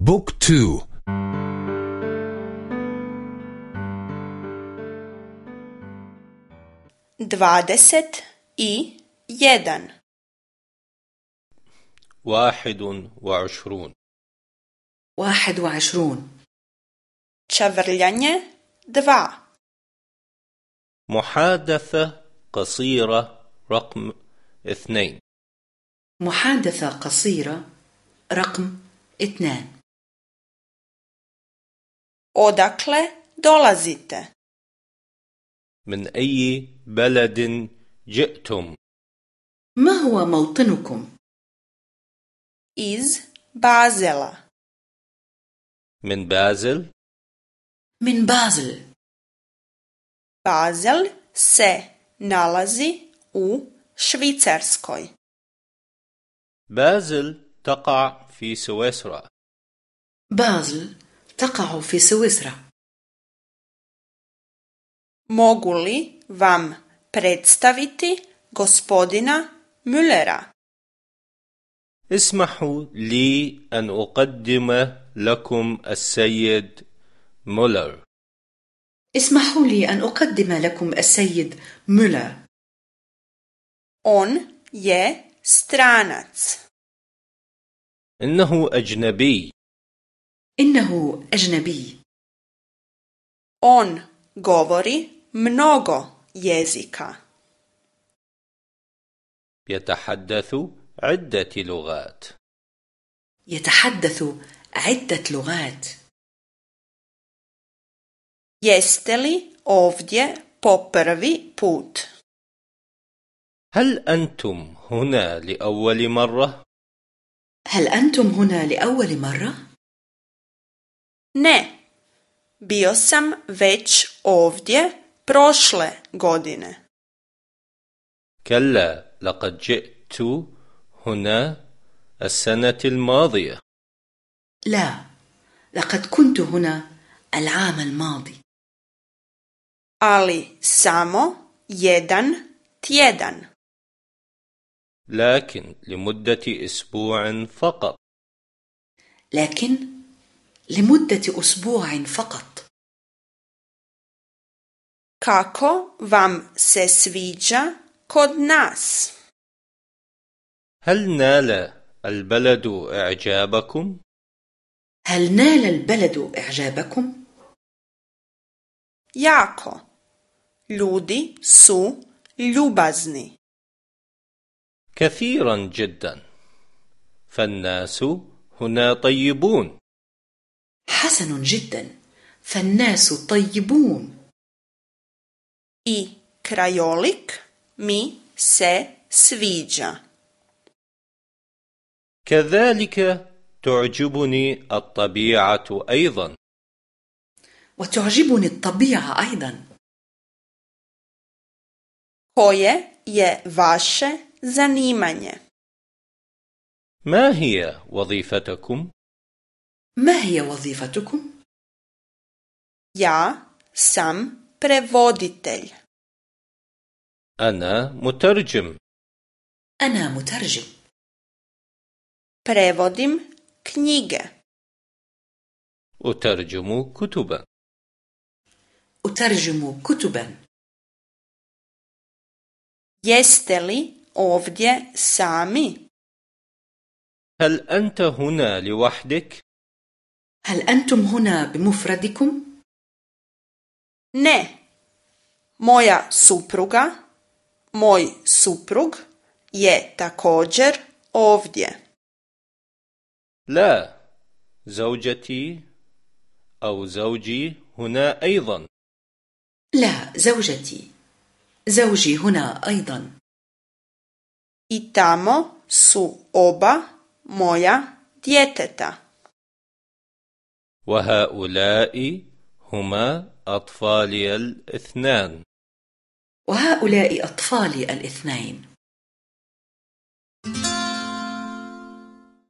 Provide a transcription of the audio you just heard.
بوك تو dvadeset i jedan. واحد وعشرون واحد وعشرون čavrljanje dva. محادثة قصيرة رقم اثنين محادثة قصيرة رقم اثنان odakle dolazite? من أي بلد جئتم؟ ما هو موطنكم؟ iz Bazela من بازل؟ من بازل. Bazel se nalazi u Švicarskoj. بازل تقع في سويسرا. بازل تقع في سويسرا. Mogu li vam predstaviti gospodina Müllera? اسمحوا لي أن أقدم لكم السيد مولر اسمحوا لي أن أقدم لكم السيد مولر on je stranac. إنه أجنبي إنه أجنبي on govori mnogo jezika يتحدث عدة لغات يتحدث عدة لغات Jeste li ovdje po prvi put? هل أنتم هنا لأول مرة؟ هل أنتم هنا لأول مرة؟ Ne. Bio sam već ovdje prošle godine. كلا لقد جئت هنا السنة الماضية لا لقد كنت هنا العام الماضي Ali samo jedan tjedan. لكن لمدة أسبوع فقط لكن لمدة أسبوع فقط Kako vam se sviđa kod nas? هل نال البلد إعجابكم؟ هل نال البلد إعجابكم؟ Jako. Ljudi su ljubazni. كثيرا جدا فالناس هنا طيبون حسن جدا فالناس طيبون I krajolik mi se sviđa. كذلك تعجبني الطبيعة أيضا وتعجبني الطبيعة أيضا Koje je vaše zanimanje? ما هي وظيفتكم؟ ما هي وظيفتكم؟ Ja sam prevoditelj. أنا مترجم أنا مترجم Prevodim knjige. أترجم كتبا أترجم كتبا Jeste li ovdje sami? هل أنت هنا لوحدك؟ هل أنتم هنا بمفردكم؟ Ne, moja supruga, moj suprug je također ovdje لا زوجتي أو زوجي هنا أيضا لا زوجتي زوجي هنا أيضا I tamo su oba مويا ديتتا وهؤلاء هما أطفالي الاثنان. وهؤلاء أطفالي الاثنين.